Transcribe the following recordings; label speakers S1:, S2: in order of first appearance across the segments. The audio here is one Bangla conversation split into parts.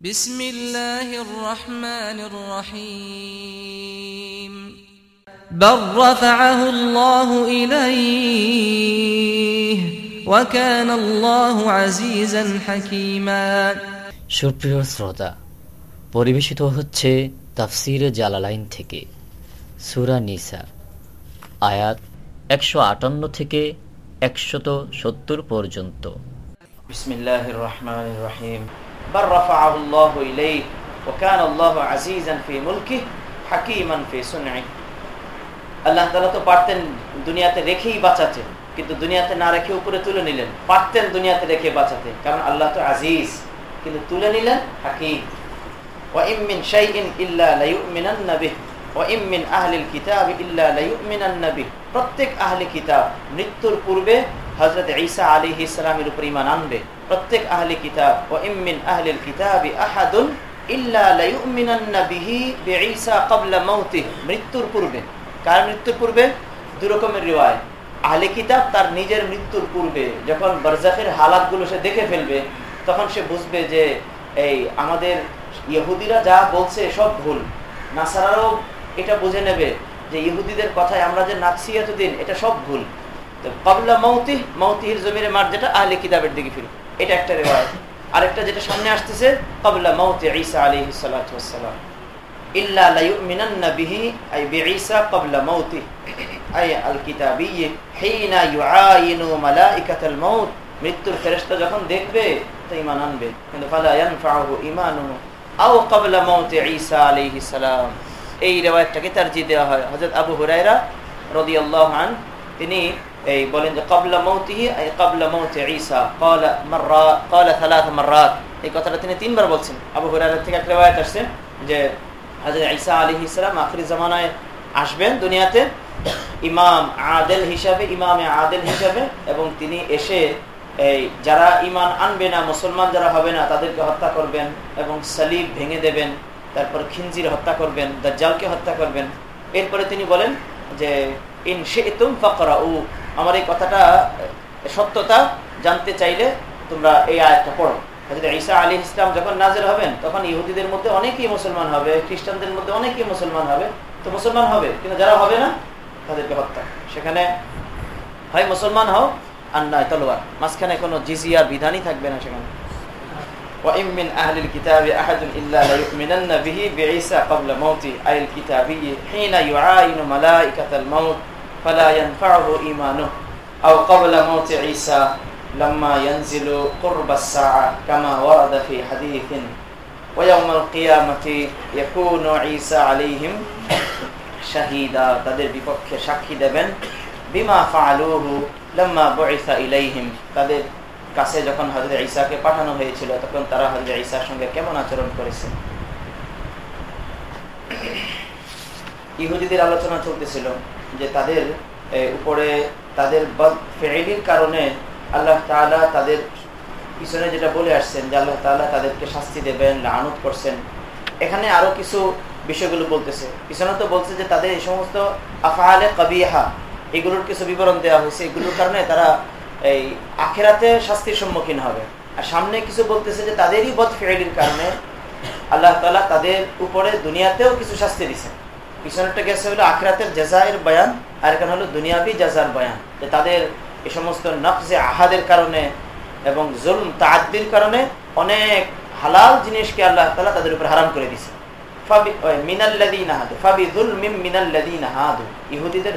S1: بسم الله الرحمن الرحيم بل رفعه الله إليه وكان الله عزيزا حكيما
S2: সুপ্রিয় শ্রোতা পরিবেশিত হচ্ছে তাফসিরে জালালাইন থেকে সুরা নিসা আয়াত একশো আটান্ন থেকে একশত সত্তর পর্যন্ত
S3: بسم الله الرحمن الرحيم بل رفعه الله إليه وكان الله عزيزا في ملكه حكيما في صنعه আল্লাহ তালা তো পারতেন দুনিয়াতে রেখেই বাঁচাতে কিন্তু দুনিয়াতে না রেখে উপরে তুলে নিলেন পারতেন দুনিয়াতে রেখে বাঁচাতে কারণ আল্লাহ তো আজিজ কিন্তু তুলে নিলেন হাকিম وإن من شيء إلا ليؤمنن به وإن من أهل الكتاب إلا ليؤمنن به প্রত্যেক আহলে কিতাব মৃত্যুর পূর্বে হযরত ঈসা আলাইহিস সালামের উপর ঈমান আনবে প্রত্যেক আহলে কিতাব, ওয়া ইমিন আহলিল কিতাবি আহাদুন মৃত্যুর পূর্বে। কার মৃত্যুর পূর্বে? দুই রকমের রিওয়ায়। আহলে কিতাব তার নিজের মৃত্যুর পূর্বে, যখন বারজাখের হালাতগুলো সে দেখে ফেলবে, তখন সে বুঝবে যে এই আমাদের ইহুদিরা যা বলছে সব ভুল। নাসারাও এটা বুঝে নেবে যে ইহুদিদের কথায় আমরা যে নাচছি এতদিন, এটা সব ভুল। তো কবলা মৌতি মৌতিহির জমির মার যেটা আহলে কিতাবের দিকে ফিরবে। এটা একটা রেওয়ায়ত। আরেকটা যেটা সামনে আসতেছে কবলা মৌতি ঈসা আলাইহিস সালাতু ওয়াস সালাম ইল্লা লায়ুমিনান্না বিহি, আই মাউতি। আই আল মাউত। মৃত্যুর যখন দেখবে আনবে। কিন্তু ফালা ইয়ানফাউহু ঈমানুহু আও মাউতি আলাইহিস সালাম। দেওয়া হয়। হযরত আবু হুরায়রা তিনি এই বলেন যে ক্বাবলা মাউতিহি আই ক্বাবলা মাউতি ঈসা। ক্বালা ক্বালা থালাথ মাররাত। এই কথাটা তিনি তিনবার বলছেন। আবু হুরায়রা থেকে একটা রিওয়ায়াত আসছে যে হাজর ঈসা আলী ইসলাম আখরি জামানায় আসবেন দুনিয়াতে। ইমাম আদেল হিসাবে, ইমামে আদেল হিসাবে, এবং তিনি এসে এই যারা ইমান আনবে না, মুসলমান যারা হবে না, তাদেরকে হত্যা করবেন এবং সালিব ভেঙে দেবেন। তারপর খিনজির হত্যা করবেন, দাজ্জালকে হত্যা করবেন। এরপরে তিনি বলেন যে, ইন শেতুম ফকরা আমার এই কথাটা সত্যতা জানতে চাইলে তোমরা এই আয়াতটা পড়ো ঈসা আলী ইসলাম যখন নাজের হবেন তখন ইহুদিদের মধ্যে অনেকেই মুসলমান হবে খ্রিস্টানদের মধ্যে অনেকেই মুসলমান হবে তো মুসলমান হবে কিন্তু যারা হবে না তাদেরকে হত্যা সেখানে হয় মুসলমান হও আর নয় তলোয়ার মাঝখানে কোনো জিজিয়ার বিধানই থাকবে না সেখানে وإن من أهل الكتاب أحد إلا ليؤمنن به بعيسى قبل موته أي الكتابي حين يعاين ملائكة الموت فلا ينفعه إيمانه أو قبل موت عيسى لما ينزل قرب الساعة كما ورد في حديث ويوم القيامة يكون عيسى عليهم شهيدا তাদের বিপক্ষে সাক্ষী দেবেন বিমা ফাআলুহু লাম্মা বুইসা ইলাইহিম তাদের কাছে যখন হযরত ঈসাকে পাঠানো হয়েছিল তখন তারা হযরত ঈসার সঙ্গে কেমন আচরণ করেছে ইহুদিদের আলোচনা চলতেছিল যে তাদের উপরে তাদের ফেরির কারণে আল্লাহ তালা তাদের পিছনে যেটা বলে আসছেন যে আল্লাহ তালা তাদেরকে শাস্তি দেবেন, লানত করছেন। এখানে আরও কিছু বিষয়গুলো বলতেছে। পিছনে তো বলছে যে তাদের এই সমস্ত আফাহালে কবিহা, এগুলোর কিছু বিবরণ দেওয়া হয়েছে। এগুলোর কারণে তারা এই আখেরাতে শাস্তির সম্মুখীন হবে। আর সামনে কিছু বলতেছে যে তাদেরই বদ ফেরির কারণে আল্লাহ তালা তাদের উপরে দুনিয়াতেও কিছু শাস্তি দিচ্ছেন পিছনেরটা গেছে হলো আখরাতের জেজায়ের বয়ান, আর এখানে হলো দুনিয়াবি জাজার বয়ান। যে তাদের এই সমস্ত নকজে আহাদের কারণে এবং জুলম তাদ্দির কারণে অনেক হালাল জিনিসকে আল্লাহ তালা তাদের উপর হারাম করে দিছে ইহুদিদের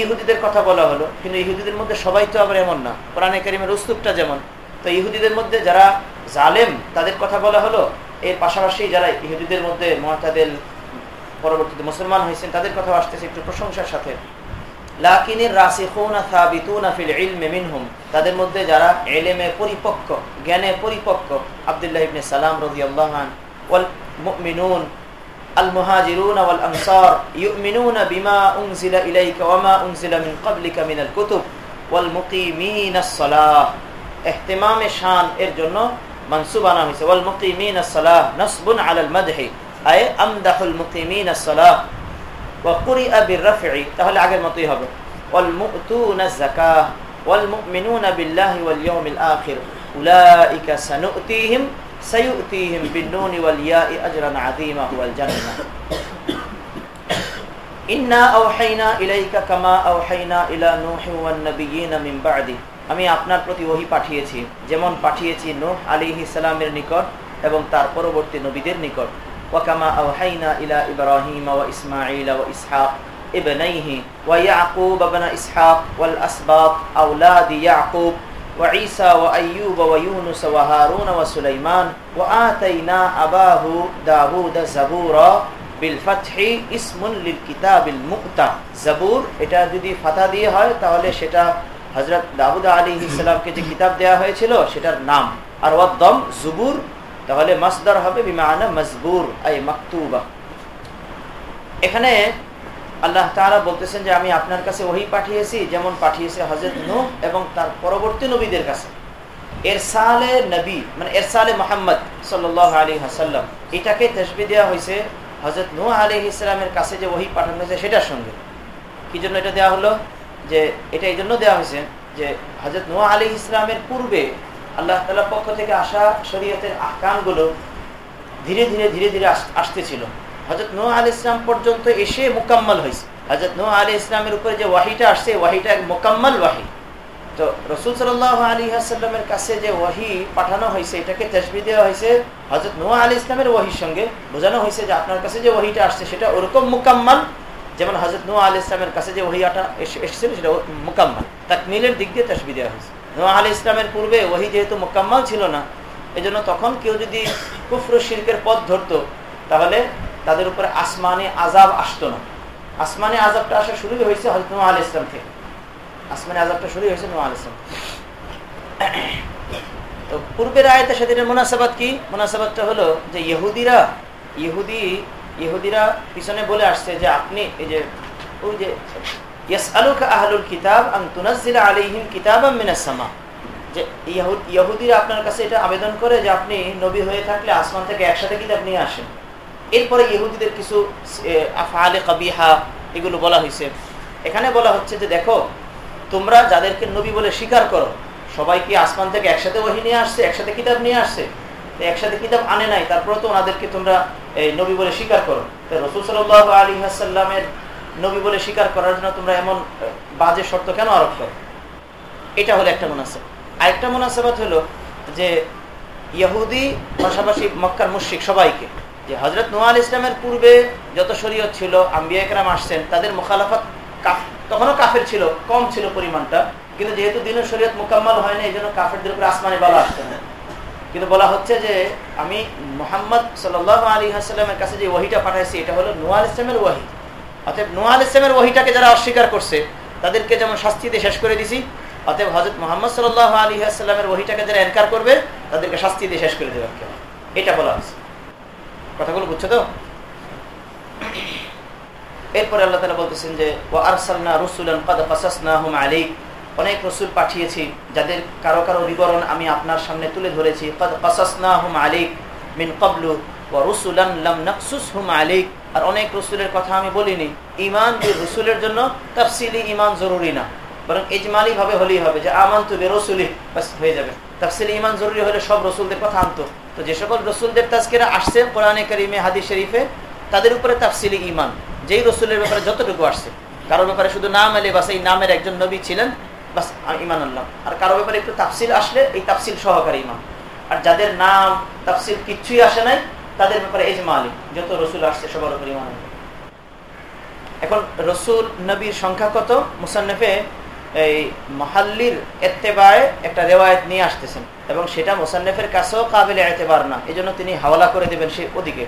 S3: ইহুদিদের কথা বলা কিন্তু ইহুদিদের মধ্যে সবাই তো ইহুদিদের মধ্যে যারা জালেম, তাদের কথা বলা হলো। এর পাশাপাশি যারা ইহুদিদের মধ্যে মহাতাদের পরবর্তীতে মুসলমান হয়েছেন, তাদের কথা আসতেছে একটু প্রশংসার সাথে। তাদের মধ্যে যারা এলেমে পরিপক্ক, জ্ঞানে পরিপক্ক, আবদুল্লাহ সালাম রাহান মুমিনুন المهاجرون والأنصار يؤمنون بما أنزل إليك وما أنزل من قبلك من الكتب والمقيمين الصلاة اهتمام شان এর জন্য منصوب আনা হয়েছে والمقيمين الصلاة نصب على المدح أي أمدح المقيمين الصلاة وقرئ بالرفع তাহলে আগের মতই হবে والمؤتون الزكاة والمؤمنون بالله واليوم الآخر أولئك سنؤتيهم سيؤتيهم بالنون والياء أجرا عظيما هو الجنة إنا أوحينا إليك كما أوحينا إلى نوح والنبيين من بعده আমি আপনার প্রতি ওহি পাঠিয়েছি যেমন পাঠিয়েছি নূহ আলাইহিস সালামের নিকট এবং তার পরবর্তী নবীদের নিকট ওয়াকামা আওহাইনা ইলা ইব্রাহিম ওয়া ইসমাঈল ওয়া ইসহাক ابنيه ويعقوب بن إسحاق والأسباط أولاد يعقوب وعيسى وأيوب ويونس وهارون وسليمان وآتينا أباه داود زبورا بالفتح اسم للكتاب المؤتى زبور এটা যদি ফাতা দিয়ে হয় তাহলে সেটা হযরত দাউদ আলাইহিস সালামকে যে কিতাব দেয়া হয়েছিল সেটার নাম আর ওয়াদম জুবুর তাহলে মাসদার হবে বিমানা মজবুর আই মাকতুবা এখানে আল্লাহ তারা বলতেছেন যে আমি আপনার কাছে ওহি পাঠিয়েছি, যেমন পাঠিয়েছে হজরত নূহ এবং তার পরবর্তী নবীদের কাছে। এরসালে নবী মানে এরসালে মোহাম্মদ সাল্লাহ আলী হাসাল্লাম এটাকে তসবি দেওয়া হয়েছে হজরত নূহ আলী ইসলামের কাছে যে ওহি পাঠানো হয়েছে সেটার সঙ্গে। কি জন্য এটা দেওয়া হলো? যে এটা এই জন্য দেওয়া হয়েছে যে হজরত নোয়া আলী ইসলামের পূর্বে আল্লাহ তালার পক্ষ থেকে আসা শরীয়তের আহকামগুলো ধীরে ধীরে ধীরে ধীরে আসতেছিল। হজরত নোয়া আলী ইসলাম পর্যন্ত এসে মোকাম্মল হয়েছে। হজরত নোয়া আলী ইসলামের উপরে যে ওয়াহিটা আসছে ওয়াহিটা এক মোকাম্মল ওয়াহি। তো রসুল সাল্লাহ আলী আসাল্লামের কাছে যে ওয়াহি পাঠানো হয়েছে, এটাকে তসবি দেওয়া হয়েছে। হজরত নোয়া আলী ইসলামের ওয়াহির সঙ্গে বোঝানো হয়েছে যে আপনার কাছে যে ওয়াহিটা আসছে, সেটা ওরকম মোকাম্মল। যেমন হজরত নোয়া আলী ইসলামের কাছে যে ওহিয়াটা এসেছিল, সেটা মোকাম্মল। তাকমিলের দিক দিয়ে তসবি দেওয়া হয়েছে। নোয়া আলী ইসলামের পূর্বে ওহি যেহেতু মোকাম্মল ছিল না এই জন্য তখন কেউ যদি কুফর শিল্পের পথ ধরত, তাহলে তাদের উপরে আসমানে আজাব আসতো না। আসমানে আজাবটা আসা শুরু হয়েছে হজরত নোয়া আলী ইসলাম থেকে। আসমানে আজাবটা শুরু হয়েছে নোয়া আলী ইসলাম তো পূর্বের আয়তের সাথে মোনাসাবাদ কি? মোনাসাবাদটা হলো যে ইহুদিরা, ইহুদি, ইহুদিরা পিছনে বলে আসছে যে আপনি এই যে, ওই যে আহলুল কিতাব আলাইহিম কিতাবাম মিনাস সামা। যে ইহুদিরা আপনার কাছে এটা আবেদন করে যে আপনি নবী হয়ে থাকলে আসমান থেকে একসাথে কিতাব নিয়ে আসেন। এরপরে ইহুদিদের কিছু আফআলে কবিহা, এগুলো বলা হয়েছে এখানে বলা হচ্ছে যে, দেখো, তোমরা যাদেরকে নবী বলে স্বীকার করো, সবাই কি আসমান থেকে একসাথে ওহি নিয়ে আসছে, একসাথে কিতাব নিয়ে আসছে? একসাথে কিতাব আনে নাই তারপরে তো ওনাদেরকে তোমরা এই নবী বলে স্বীকার করো। রসুল সাল আলী হাসাল্লামের নবী বলে স্বীকার করার জন্য তোমরা এমন বাজে শর্ত কেন আরোপ করো? এটা হলো একটা মোনাসেব। আরেকটা মোনাসেবাত হলো যে, ইহুদি পাশাপাশি মক্কার মুশ্রিক সবাইকে যে হজরত নোয়াল ইসলামের পূর্বে যত শরীয়ত ছিল, আম্বিয়া একরাম আসছেন, তাদের মোখালাফত তখনও কাফের ছিল, কম ছিল পরিমাণটা। কিন্তু যেহেতু দিনের শরীয়ত মোকাম্মল হয় না এই জন্য কাফেরদের উপরে আসমানে বলা আসছে না। কিন্তু বলা হচ্ছে যে, আমি মোহাম্মদ সাল আলী হাসাল্লামের কাছে যে ওহিটা পাঠাইছি, এটা হলো নোয়াল ইসলামের ওয়াহি অতএব নোয়াল ইসলামের ওহিটাকে যারা অস্বীকার করছে, তাদেরকে যেমন শাস্তি দিয়ে শেষ করে দিছি, অতএব হজরত মোহাম্মদ সাল আলী হাসাল্লামের ওহিটাকে যারা এনকার করবে, তাদেরকে শাস্তি দিয়ে শেষ করে দেবে এটা বলা হয়েছে। কথাগুলো বুঝছ তো? এরপরে আল্লাহ তালা বলতেছেন যে ও আরসালনা রসুলান হুম অনেক রসুল পাঠিয়েছি, যাদের কারও কারও বিবরণ আমি আপনার সামনে তুলে ধরেছি। মিন কবলু আর অনেক রসুলের কথা আমি বলিনি। ইমান যে রসুলের জন্য তফসিলি ইমান জরুরি না। বরং ইজমালি ভাবে হলেই হবে যে আমান তু বেরসুলি হয়ে যাবে। তফসিলি ইমান জরুরি হলে সব রসুলদের কথা আনতো। তো যে সকল রসুলদের তাজকেরা আসছে কোরআনে করিমে হাদি শরীফে, তাদের উপরে তফসিলি ইমান যেই রসুলের ব্যাপারে যতটুকু আসছে। কারোর ব্যাপারে শুধু নাম এলে বাস এই নামের একজন নবী ছিলেন, বাস ইমান আল্লাহ আর কারও ব্যাপারে একটু তাফসিল আসলে এই তাফসিল সহকারী ইমান আর যাদের নাম, তাফসিল কিচ্ছুই আসে নাই, তাদের ব্যাপারে এজমা আলী, যত রসুল আসছে সবার উপর ইমান এখন রসুল নবীর সংখ্যা কত? মুসান্নফে এই মহাল্লির এত্তেবায় একটা রেওয়ায়ত নিয়ে আসতেছেন। এবং সেটা মোসান্নেফের কাছেও কাবিলে এতেবার না। এই জন্য তিনি হাওলা করে দেবেন সে ওদিকে।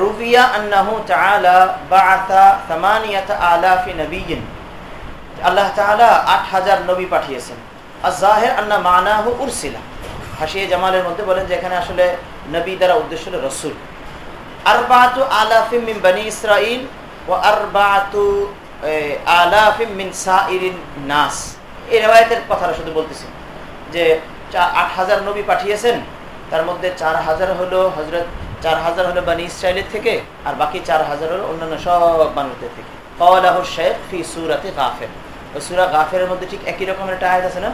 S3: রুবিয়া আন্নাহু তাআলা বাআসা সামানিয়াতা আলাফি নবিয়িন আল্লাহ তাআলা 8000 নবী পাঠিয়েছেন। আন্না মানাহু জামালের মধ্যে বলেন আসলে নবী দ্বারা উদ্দেশ্য হলো নাস। এই কথাটা শুধু বলতেছি যে আট হাজার নবী পাঠিয়েছেন। তার মধ্যে চার হাজার হলো হজরত চার হাজার হলো বানি ইসরায়েলের থেকে, আর বাকি চার হাজার হলো অন্যান্য সব মানুষদের থেকে। কওয়ালাহ সুরাতে গাফের। সুরা গাফের মধ্যে ঠিক একই রকমের আছে না?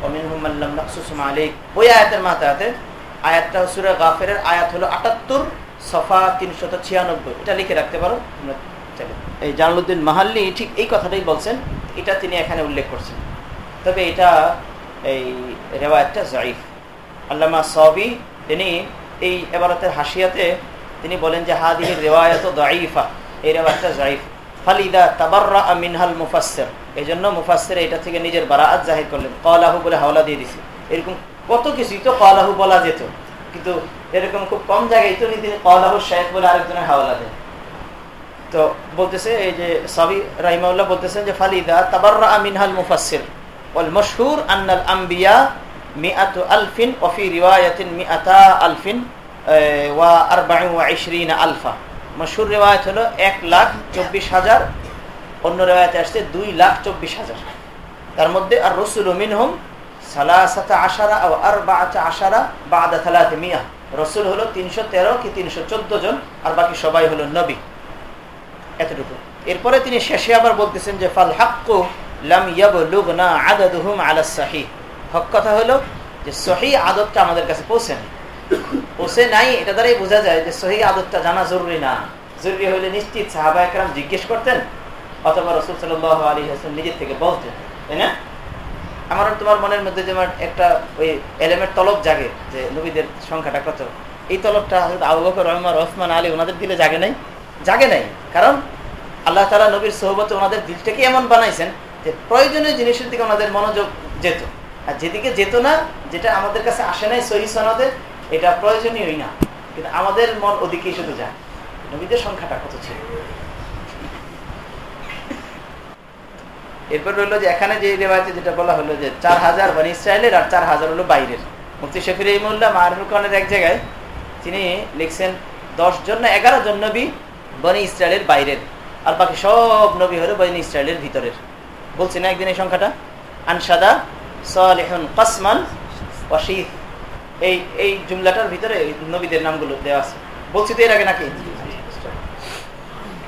S3: ওয়া মিনহুম মান ওই আয়াতের মাথাতে আয়াতটা সূরা গাফের আয়াত হলো 78 সফা 396 এটা লিখে রাখতে পারো এই মাহাল্লি ঠিক এই কথাটাই বলছেন এটা তিনি এখানে উল্লেখ করছেন। তবে এটা এই রেওয়ায়তটা জাইফ আল্লামা সবি তিনি এই এবারতের হাসিয়াতে তিনি বলেন যে হাদিহির রেওয়ায়ত দাইফা এই রেওয়ায়তটা জাইফ ফালিদা তাবাররা মিনহাল এই জন্য মুফাসসির এটা থেকে নিজের বারাআত জাহির করলেন। ক্বালাহু বলে হাওলা দিয়ে দিছে। এরকম কত কিছুই তো ক্বালাহু বলা যেত। কিন্তু এরকম খুব কম জায়গায় তো তিনি ক্বালাহু শাইখ বলে আরেকজনের হাওলা দেন। তো বলতেছে, এই যে সাবি রাহিমাউল্লাহ বলতেছেন যে, ফালিদা তাবাররা মিনহাল মুফাসসির ওয়াল মাশহুর আন্নাল আম্বিয়া মিআতু আলফিন ওয়া ফি রিওয়ায়াতিন মিআতা আলফিন ওয়া আরবাউ ওয়া ইশরিনা আলফা। মশুর রেওয়ায়ত হলো এক লাখ চব্বিশ হাজার, অন্য রেওয়ায়তে আসছে দুই লাখ চব্বিশ হাজার। তার মধ্যে আর রসুল মিনহুম সালাসাতা আশারা ও আর বা বাচা আশারা বাদা থালাতে মিয়া। রসুল হলো তিনশো তেরো কি তিনশো চোদ্দ জন, আর বাকি সবাই হলো নবী। এতটুকু। এরপরে তিনি শেষে আবার বলতেছেন যে, ফাল হাক্কু লাম ইয়াবলুগ আলা সাহি হক কথা হলো যে সহি আদতটা আমাদের কাছে পৌঁছে পৌঁছে নাই এটা দ্বারাই বোঝা যায় যে সহি আদতটা জানা জরুরি না। জরুরি হলে নিশ্চিত সাহাবা একরাম জিজ্ঞেস করতেন, অথবা রসুল সাল আলী হাসন নিজের থেকে বলতেন, তাই না? আমার তোমার মনের মধ্যে যেমন একটা ওই এলেমের তলব জাগে যে, নবীদের সংখ্যাটা কত? এই তলবটা আবু বকর রহমান রহমান আলী, ওনাদের দিলে জাগে নাই? জাগে নাই। কারণ আল্লাহ তালা নবীর সহবতে ওনাদের দিলটাকে এমন বানাইছেন যে প্রয়োজনীয় জিনিসের দিকে ওনাদের মনোযোগ যেত। আর যেদিকে যেত না, যেটা আমাদের কাছে আসে নাই সহি সনদে, এটা প্রয়োজনীয়ই না। কিন্তু আমাদের মন ওদিকেই শুধু যায়। নবীদের সংখ্যাটা কত ছিল? এরপর রইল যে এখানে যে রেওয়াজে যেটা বলা হলো যে চার হাজার মানে ইসরায়েলের আর চার হাজার হলো বাইরের। মুফতি শফির ইমুল্লাহ মারুল খানের এক জায়গায় তিনি লিখছেন, দশ জন না এগারো জন নবী বনি ইসরায়েলের বাইরের আর বাকি সব নবী হলো বনি ইসরায়েলের ভিতরের বলছি না একদিন এই সংখ্যাটা আনসাদা সালেহন কাসমান ওয়াশিদ এই এই জুমলাটার ভিতরে নবীদের নামগুলো দেওয়া আছে বলছি তো এর আগে নাকি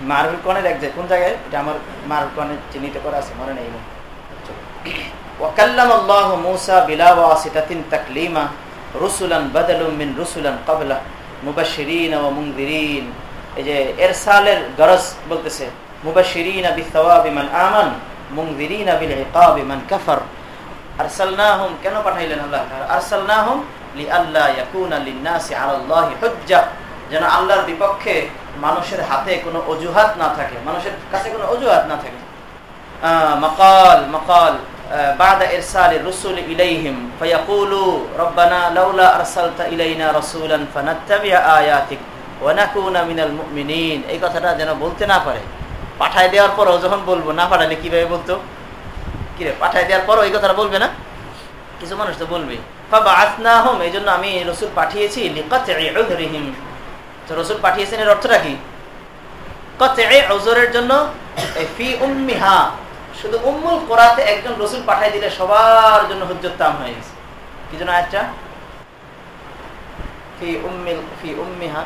S3: মারুল কনের এক জায়গায় কোন জায়গায় এটা আমার মারুল কনের চিহ্নিত করা আছে মনে নেই وكلم الله موسى بلا واسطة تكليما رسلا بدل من رسلا قبله مبشرين ومنذرين এই যে এরসালের গরজ বলতেছে মুবাশশিরিন বিথওয়াবি মান আমান মুনযিরিন বিল ইকাবি মান কাফার আরসালনাহুম কেন পাঠাইলেন আল্লাহ তাআলা আরসালনাহুম লিআল্লা ইয়াকুনা লিন-নাসি আলাল্লাহি হুজ্জাহ যেন আল্লাহর বিপক্ষে মানুষের হাতে কোনো অজুহাত না থাকে মানুষের কাছে কোনো অজুহাত না থাকে মকাল মকাল بعد إرسال الرسل إليهم فيقولوا ربنا لولا أرسلت إلينا رسولا فنتبع آياتك ওয়ানাকুনা মিনাল মিনিন এই কথাটা যেন বলতে না পারে। পাঠায় দেওয়ার পরও যখন বলব, না পাঠালে কীভাবে বলতো? কিরে পাঠায় দেওয়ার পরও এই কথাটা বলবে না? কিছু মানুষ তো বলবে। হোম এই জন্য আমি রসুল পাঠিয়েছি লিকাতিম তো রসুল পাঠিয়েছেন এর অর্থটা কি? কচরের জন্য ফি উম্মিহা, শুধু উম্মুল করাতে একজন রসুল পাঠাই দিলে সবার জন্য হুজ্জতাম হয়ে গেছে। কি জন্য আচ্ছা ফি উম্মিল, ফি উম্মিহা।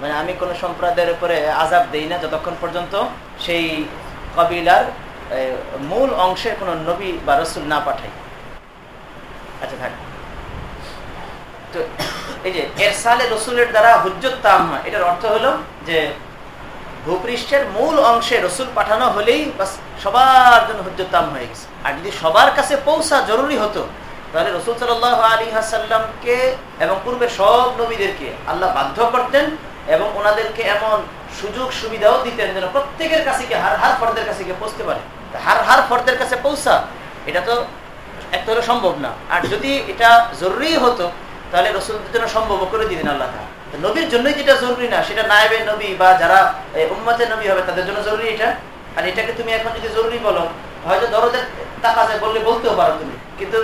S3: মানে আমি কোন সম্প্রদায়ের উপরে আজাব দেই না যতক্ষণ পর্যন্ত সেই কবিলার মূল অংশে কোন নবী বা রসুল না পাঠাই। আচ্ছা থাক। তো এই যে এরসালে রসুলের দ্বারা হুজ্জত তাম হয়, এটার অর্থ হলো যে ভূপৃষ্ঠের মূল অংশে রসুল পাঠানো হলেই সবার জন্য হুজ্জত তাম হয়ে গেছে। আর যদি সবার কাছে পৌঁছা জরুরি হতো, তাহলে রসুল সাল আলী হাসাল্লামকে এবং পূর্বের সব নবীদেরকে আল্লাহ বাধ্য করতেন এবং ওনাদেরকে এমন সুযোগ সুবিধাও দিতেন যেন প্রত্যেকের কাছে গিয়ে হার হার ফর্দের কাছে গিয়ে পৌঁছতে পারে। হার হার ফর্দের কাছে পৌঁছা, এটা তো একটা সম্ভব না। আর যদি এটা জরুরি হতো, তাহলে রসুলদের জন্য সম্ভব করে দিতেন আল্লাহ নবীর জন্যই যেটা জরুরি না, সেটা নায়বের নবী বা যারা উম্মতের নবী হবে, তাদের জন্য জরুরি এটা। আর এটাকে তুমি এখন যদি জরুরি বলো, হয়তো দরদের টাকা যায় বললে বলতেও পারো তুমি। কিন্তু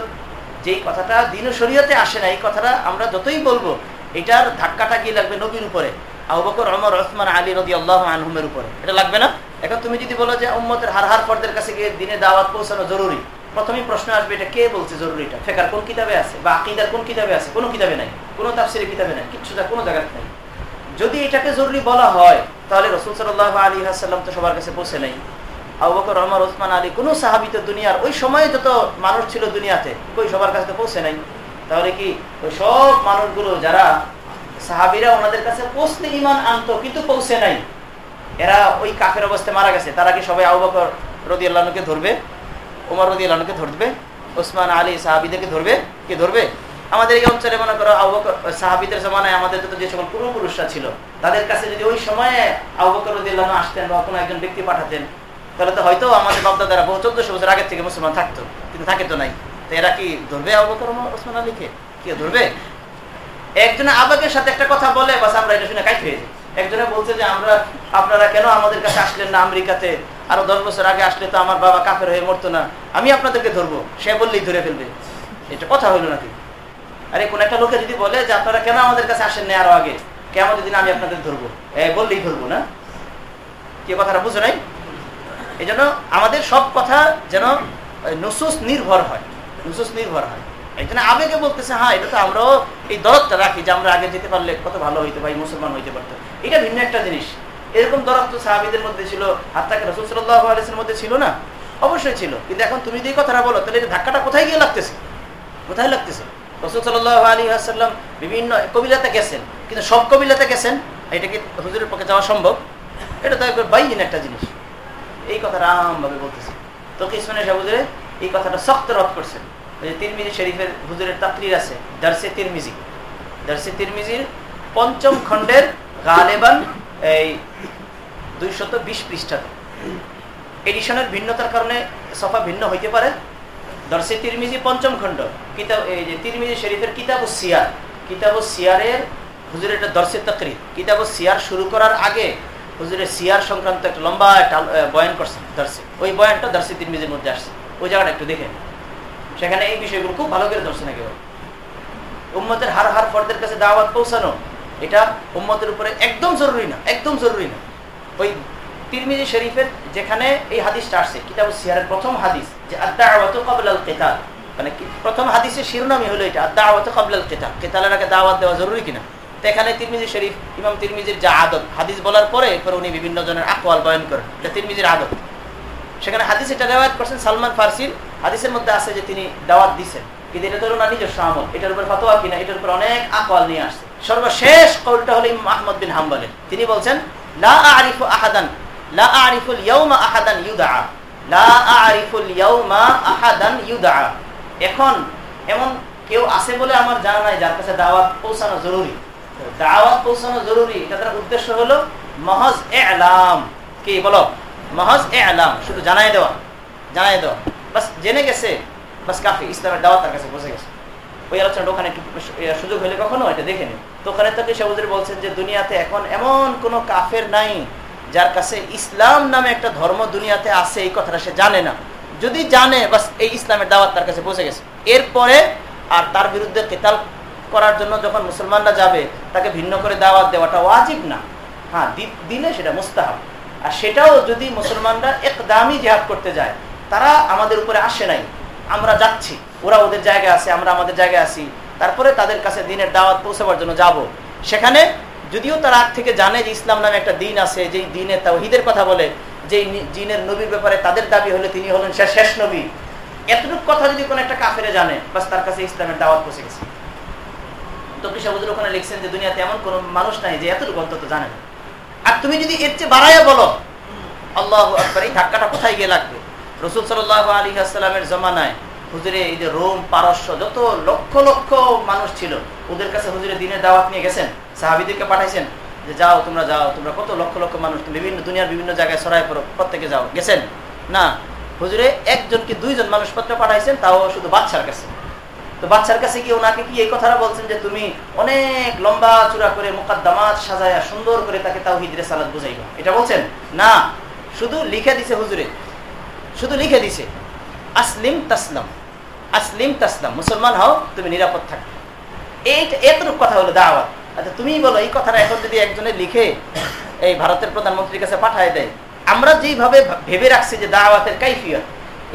S3: যেই কথাটা দিন শরীয়তে আসে না, এই কথাটা আমরা যতই বলব, এটার ধাক্কাটা গিয়ে লাগবে নবীর উপরে। আবকর অমর ওসমান, আলী আল্লাহ আনহুমের উপরে। এটা লাগবে না? এখন তুমি যদি বলো যে উম্মতের হার হার ফর্দের কাছে গিয়ে দিনে দাওয়াত পৌঁছানো জরুরি, প্রথমেই প্রশ্ন আসবে এটা কে বলছে জরুরিটা? ফেকার কোন কিতাবে আছে? বা আকিদার কোন কিতাবে আছে? কোনো কিতাবে নাই। কোনো তাফসিরের কিতাবে নাই। কিচ্ছু কোনো জায়গায় নাই। যদি এটাকে জরুরি বলা হয়, তাহলে রসুল সাল্লাহ আলী হাসাল্লাম তো সবার কাছে পৌঁছে নেই। আবুবকর রহমান ওসমান, আলী, কোনো সাহাবিত দুনিয়ার ওই সময়ে যত মানুষ ছিল দুনিয়াতে, ওই সবার কাছে তো পৌঁছে নাই। তাহলে কি ওই সব মানুষগুলো যারা সাহাবিরা ওনাদের কাছে পৌঁছতে ইমান আনতো, কিন্তু পৌঁছে নাই। এরা ওই কাফের অবস্থায় মারা গেছে। তারা কি সবাই আবুবকর রদি আল্লাহকে ধরবে, উমর রদি আল্লাহকে ধরবে, ওসমান, আলী সাহাবিদেরকে ধরবে। কি ধরবে? আমাদের এই অঞ্চলে মনে করো সাহাবিদের জমানায় আমাদের যত যে সকল পূর্বপুরুষরা ছিল, তাদের কাছে যদি ওই সময়ে আবুবকর রদি আল্লাহ আসতেন বা কোনো একজন ব্যক্তি পাঠাতেন, তাহলে তো হয়তো আমাদের বাপদাদারা বহু চোদ্দশো বছর আগের থেকে মুসলমান থাকতো, কিন্তু থাকে তো নাই। তো এরা কি ধরবে আবুবকর ওসমান, আলীকে? কি ধরবে? একজনে আবেগের সাথে একটা কথা বলে, বাস আমরা এটা শুনে কাইট হয়ে যাই। একজনে বলছে যে, আমরা, আপনারা কেন আমাদের কাছে আসলেন না আমেরিকাতে? আরও দশ বছর আগে আসলে তো আমার বাবা কাফের হয়ে মরতো না। আমি আপনাদেরকে ধরবো। সে বললেই ধরে ফেলবে। এটা কথা হইল নাকি? আরে, কোন একটা লোকে যদি বলে যে, আপনারা কেন আমাদের কাছে আসেন না আরও আগে? কেমন দিন আমি আপনাদের ধরবো? বললেই ধরবো, না? কি কথাটা বুঝো নাই? এই আমাদের সব কথা যেন নুসুস নির্ভর হয়। নুসুস নির্ভর হয়। জন্য আবেগে বলতেছে হ্যাঁ এটা তো আমরাও এই দরদটা রাখি যে আমরা আগে যেতে পারলে কত ভালো হইতে, ভাই মুসলমান হইতে পারতো। এটা ভিন্ন একটা জিনিস। এরকম দরদ তো সাহাবিদের মধ্যে ছিল হাত্তাকে রসুল সাল্লাহ মধ্যে ছিল না? অবশ্যই ছিল। কিন্তু এখন তুমি যদি কথাটা বলো, তাহলে ধাক্কাটা কোথায় গিয়ে লাগতেছে? কোথায় লাগতেছে? রসুল সাল্লাহ আলী আসাল্লাম বিভিন্ন কবিলাতে গেছেন। কিন্তু সব কবিলাতে গেছেন? এটা কি হুজুরের পক্ষে যাওয়া সম্ভব? এটা তো একবার বাইন একটা জিনিস। এই কথাটা আমভাবে বলতেছে। তো কিসমানে সাহুজুরে এই কথাটা শক্ত রদ করছেন। তিরমিজি শরীফের হুজুরের তাকরির আছে, দার্সে তিরমিজি। দার্সে তিরমিজির পঞ্চম খণ্ডের গালেবান এই দুইশত বিশ পৃষ্ঠাতে এডিশনের ভিন্নতার কারণে সফা ভিন্ন হইতে পারে। দর্শে তিরমিজি পঞ্চম খণ্ড, কিতাব, এই যে তিরমিজি শরীফের কিতাব সিয়ার। কিতাব সিয়ারের হুজুরের একটা দর্শে তাকরি কিতাব ও সিয়ার শুরু করার আগে হুজুরের সিয়ার সংক্রান্ত একটা লম্বা একটা বয়ান করছে দর্শে ওই বয়ানটা দর্শে তিরমিজির মধ্যে আসছে। ওই জায়গাটা একটু দেখেন। সেখানে এই বিষয়গুলো খুব ভালো করে দর্শন একেবারে উম্মতের হার হার ফর্দের কাছে দাওয়াত পৌঁছানো, এটা উম্মতের উপরে একদম জরুরি না, একদম জরুরি না। ওই তিরমিজি শরীফের যেখানে এই হাদিসটা আসছে, কিতাব সিয়ারের প্রথম হাদিস, যে আদা আওয়াত কাবল আল কেতাল। মানে প্রথম হাদিসের শিরোনামই হলো এটা আদা আওয়াত কাবল আল কেতাল। কেতালের আগে দাওয়াত দেওয়া জরুরি কিনা? তো এখানে তিরমিজি শরীফ, ইমাম তিরমিজির যা আদত হাদিস বলার পরে এরপরে উনি বিভিন্ন জনের আকোয়াল বয়ন করেন, এটা তিরমিজির আদত সেখানে হাদিস এটা রেওয়ায়ত করছেন সালমান ফার্সির হাদিসের মধ্যে আছে যে তিনি দাওয়াত দিচ্ছেন কিন্তু এটা তো না, নিজস্ব আমল। এটার উপর ফতোয়া কিনা, এটার উপর অনেক আকল নিয়ে আসছে। সর্বশেষ কলটা হলো আহমদ বিন হাম্বলের। তিনি বলছেন, লা আরিফু আহাদান, লা আরিফুল ইয়াউমা আহাদান ইউদা লা আরিফুল ইয়াউমা আহাদান ইউদা এখন, এমন কেউ আছে বলে আমার জানা নাই যার কাছে দাওয়াত পৌঁছানো জরুরি। দাওয়াত পৌঁছানো জরুরি, এটা তার উদ্দেশ্য হলো মহজ এ আলাম কি বলো? মহজ এ আলাম শুধু জানাই দেওয়া জানাই দেওয়া। বাস জেনে গেছে, বাস কাফি ইসলামের দাওয়াত তার কাছে বসে গেছে। ওই আলোচনাটা ওখানে একটু সুযোগ হলে কখনো এটা দেখে নিন। তো ওখানে তাকে সাহুদের বলছেন যে, দুনিয়াতে এখন এমন কোনো কাফের নাই যার কাছে ইসলাম নামে একটা ধর্ম দুনিয়াতে আছে, এই কথাটা সে জানে না। যদি জানে, বাস এই ইসলামের দাওয়াত তার কাছে বসে গেছে। এরপরে আর তার বিরুদ্ধে কেতাল করার জন্য যখন মুসলমানরা যাবে, তাকে ভিন্ন করে দাওয়াত দেওয়াটা ওয়াজিব না। হ্যাঁ দিলে সেটা মুস্তাহাব। আর সেটাও যদি মুসলমানরা একদামি জেহাদ করতে যায় তারা আমাদের উপরে আসে নাই। আমরা যাচ্ছি। ওরা ওদের জায়গায় আছে, আমরা আমাদের জায়গায় আছি। তারপরে তাদের কাছে দিনের দাওয়াত পৌঁছাবার জন্য যাব। সেখানে যদিও তারা আগ থেকে জানে যে ইসলাম নামে একটা দিন আছে যে দিনের তাহিদের কথা বলে যে জিনের নবীর ব্যাপারে তাদের দাবি হলে তিনি হলেন শেষ নবী। এতটুকু কথা যদি কোনো একটা কাফেরে জানে, বাস তার কাছে ইসলামের দাওয়াত পৌঁছে গেছে। ওখানে লিখছেন যে দুনিয়াতে এমন কোন মানুষ নাই যে এতটুকু অন্তত জানে আর তুমি যদি এর চেয়ে বাড়াইয়া বলো, আল্লাহ এই ধাক্কাটা কোথায় গিয়ে লাগবে? রসুল সাল্লাহ আলী আসসালামের জমানায় হুজুরে এই যে রোম, পারস্য যত লক্ষ লক্ষ মানুষ ছিল, ওদের কাছে হুজুরে দিনের দাওয়াত নিয়ে গেছেন, সাহাবিদেরকে পাঠাইছেন যে যাও, তোমরা যাও, তোমরা কত লক্ষ লক্ষ মানুষ বিভিন্ন দুনিয়ার বিভিন্ন জায়গায় ছড়াই পড়ো, প্রত্যেকে যাও, গেছেন? না, হুজুরে একজন কি দুইজন মানুষ পত্র পাঠাইছেন, তাও শুধু বাচ্চার কাছে। তো বাচ্চার কাছে কি ওনাকে কি এই কথাটা বলছেন যে তুমি অনেক লম্বা চূড়া করে মোকাদ্দামাত সাজায়া সুন্দর করে তাকে তাও হিদরে সালাদ বুঝাইবা। এটা বলছেন? না, শুধু লিখে দিছে হুজুরে শুধু লিখে দিছে, আসলিম তাসলাম আসলিম তাসলাম, মুসলমান হও, তুমি নিরাপদ থাকবে। এই এতটুকু কথা হলো দাওয়াত। আচ্ছা তুমি বলো, এই কথাটা এখন যদি একজনে লিখে এই ভারতের প্রধানমন্ত্রীর কাছে পাঠায় দেয়, আমরা যেইভাবে ভেবে রাখছি যে দাওয়াতের কাইফিয়ত,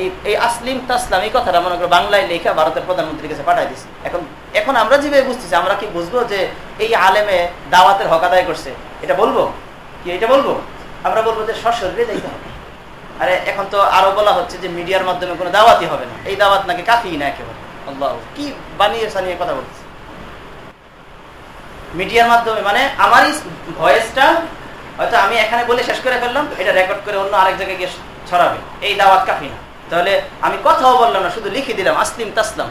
S3: এই এই আসলিম তাসলাম, এই কথাটা মনে করো বাংলায় লেখা ভারতের প্রধানমন্ত্রীর কাছে পাঠাই দিছি। এখন এখন আমরা যেভাবে বুঝতেছি, আমরা কি বুঝব যে এই আলেমে দাওয়াতের হক আদায় করছে? এটা বলব? কি এটা বলব? আমরা বলব যে সশরীরে যাইতে হবে। আরে, এখন তো আরও বলা হচ্ছে যে মিডিয়ার মাধ্যমে কোনো দাওয়াতই হবে না। এই দাওয়াত নাকি কাফি না একেবারে। আল্লাহ, কি বানিয়ে সানিয়ে কথা বলছে মিডিয়ার মাধ্যমে মানে আমারই ভয়েসটা হয়তো আমি এখানে বলে শেষ করে ফেললাম, এটা রেকর্ড করে অন্য আরেক জায়গায় গিয়ে ছড়াবে। এই দাওয়াত কাফি না। তাহলে আমি কথাও বললাম না, শুধু লিখে দিলাম, আসলিম তাসলাম।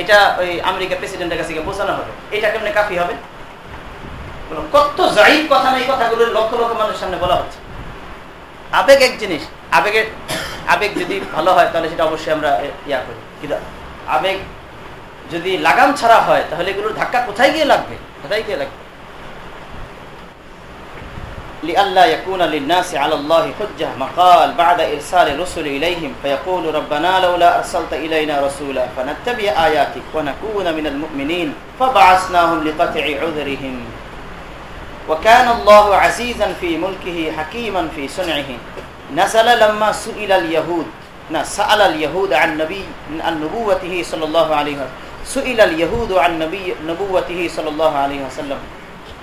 S3: এটা ওই আমেরিকা প্রেসিডেন্টের কাছে গিয়ে বোঝানো হবে। এটা কেমনে কাফি হবে? কত জাহিদ কথা নেই কথাগুলো লক্ষ লক্ষ মানুষের সামনে বলা হচ্ছে। আবেগ এক জিনিস। আবেগের আবেগ যদি ভালো হয় তাহলে সেটা অবশ্যই আমরা ইয়া করি কিন্তু আবেগ যদি লাগাম ছাড়া হয় তাহলে এগুলোর ধাক্কা কোথায় গিয়ে লাগবে কোথায় গিয়ে লাগবে لئلا يكون للناس على الله حجة مقال بعد إرسال الرسل إليهم فيقول ربنا لولا أرسلت إلينا رسولا فنتبع آياتك ونكون من المؤمنين فبعثناهم لقطع عذرهم وكان الله عزيزا في ملكه حكيما في صنعه نزل لما سئل اليهود سأل اليهود عن نبي عن نبوته صلى الله عليه وسلم سئل اليهود عن نبي نبوته صلى الله عليه وسلم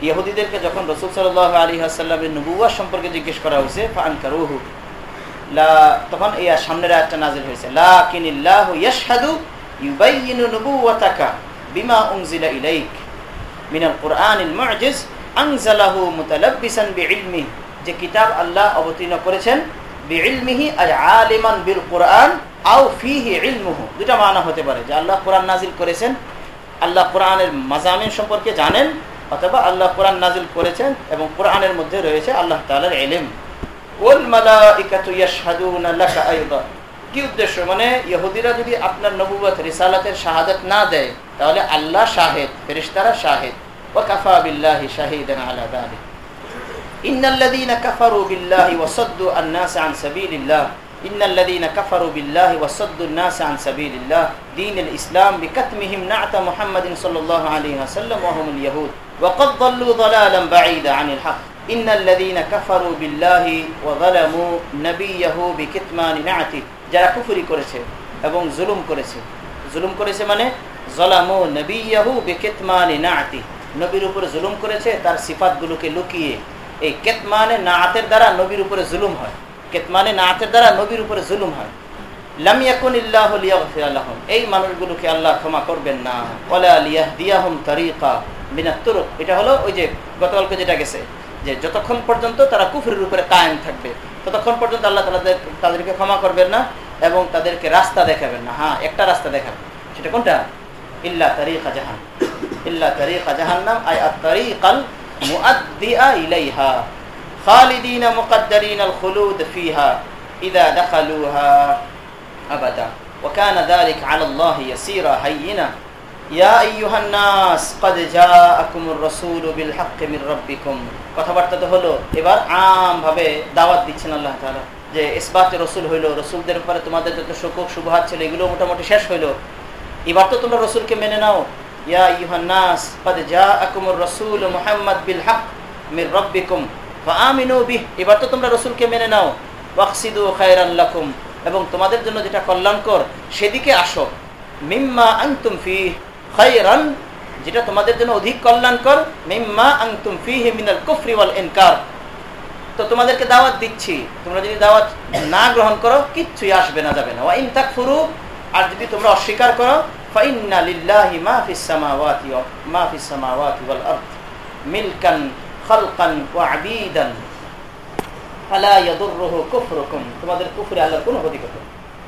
S3: ইহুদিদেরকে যখন রসুল সাল্লাহ আলী আসাল্লামের নবুয়া সম্পর্কে জিজ্ঞেস করা হয়েছে ফান কারুহু তখন এই সামনের একটা নাজিল হয়েছে লা কিনিল্লাহু ইয়াশহাদু ইউবাইয়িনু নুবুওয়াতাকা বিমা উনজিলা ইলাইক মিনাল কুরআনিল মুজিজ আনজালাহু মুতালাব্বিসান বিইলমি যে কিতাব আল্লাহ অবতীর্ণ করেছেন, বিইলমিহি আজ আলিমান বিল কুরআন আও ফিহি ইলমুহু। দুটা মানা হতে পারে, যে আল্লাহ কোরআন নাজিল করেছেন, আল্লাহ কোরআনের মাজামিন সম্পর্কে জানেন, অথবা আল্লাহ কোরআন নাজিল করেছেন এবং কোরআনের মধ্যে রয়েছে আল্লাহ তালার এলেম কি উদ্দেশ্য? মানে ইহুদিরা যদি আপনার নবুবত রিসালাতের শাহাদত না দেয়, তাহলে আল্লাহ শাহেদ ফেরিস্তারা শাহেদ। ও কাফা বিল্লাহি শাহিদান আলা ইন্নাল্লাযীনা কাফারু বিল্লাহি ওয়া সাদ্দু আন-নাস আন সাবিলিল্লাহ। ইন্নাল্লাযীনা কাফারু বিল্লাহি ওয়া সাদ্দু আন-নাস আন সাবিলিল্লাহ। দীনুল ইসলাম বিকাতমিহিম না'তা মুহাম্মাদিন সাল্লাল্লাহু আলাইহি ওয়া সাল্লাম ওয়া হুমুল ইয়াহুদ। ওয়া ক্বাদ দাল্লু দালালান বাঈদা আনিল হক। যারা কুফুরি করেছে এবং জুলুম করেছে। জুলুম করেছে মানে জলামু নবী ইয়াহু বিকিতমানি নাআতি নবীর উপর জুলুম করেছে, তার সিফাতগুলোকে লুকিয়ে এই কেতমানে নাতের দ্বারা নবীর উপরে জুলুম হয়। কেতমানে নাতের দ্বারা নবীর উপরে জুলুম হয়। লামিয়াকুন ইল্লাহ লিয়াগফিরালাহুম এই মানুষগুলোকে আল্লাহ ক্ষমা করবেন না। ওয়ালা লিয়াহদিয়াহুম তারিকা মিনাত্তুরুক এটা হলো ওই যে গতকালকে যেটা গেছে, যে যতক্ষণ পর্যন্ত তারা কুফরের উপরে কায়েম থাকবে, ততক্ষণ পর্যন্ত আল্লাহ তাদের তাদেরকে ক্ষমা করবেন না এবং তাদেরকে রাস্তা দেখাবেন না। হ্যাঁ একটা রাস্তা দেখাবেন সেটা কোনটা? ইল্লা তারিকা জাহান ইল্লা তারিকা জাহান্নাম, আই আত তারিকাল মুআদ্দিয়া ইলাইহা খালিদিনা মুকাদ্দারিনা আল খুলুদ ফিহা ইদা দাখালুহা আবাদা وكان ذلك على الله يسيرا هينا يا أيها الناس قد جاءكم الرسول بالحق من ربكم কথাবার্তা তো হলো এবার আম ভাবে দাওয়াত দিচ্ছেন আল্লাহ তাআলা যে ইসবাতে রসুল হইলো রসুলদের উপরে তোমাদের যত শোক শুভহাত ছিল এগুলো মোটামুটি শেষ হইলো এবার তো তোমরা রসুলকে মেনে নাও এবার তো তোমরা মেনে নাও। এবং তোমাদের জন্য যেটা সেদিকে আসো। মিম্মা যেটা তোমাদের জন্য অধিক মিম্মা তো তোমাদেরকে দাওয়াত দিচ্ছি। তোমরা যদি দাওয়াত না গ্রহণ করো, কিচ্ছুই আসবে না, যাবে না। আর যদি তোমরা অস্বীকার করো ফাইন্না লিল্লাহি মা ফিস সামাওয়াতি ওয়া মা ফিস সামাওয়াতি ওয়াল আরদ মিলকান খালকান ওয়া আবিদান ফালা ইয়াদুররুহু কুফরুকুম তোমাদের কুফরে আল্লাহর কোনো ক্ষতি করবে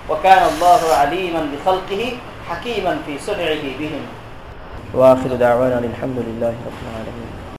S3: وكان الله عليما بخلقه حكيما في صنعه بهم واخر دعوانا الحمد لله رب العالمين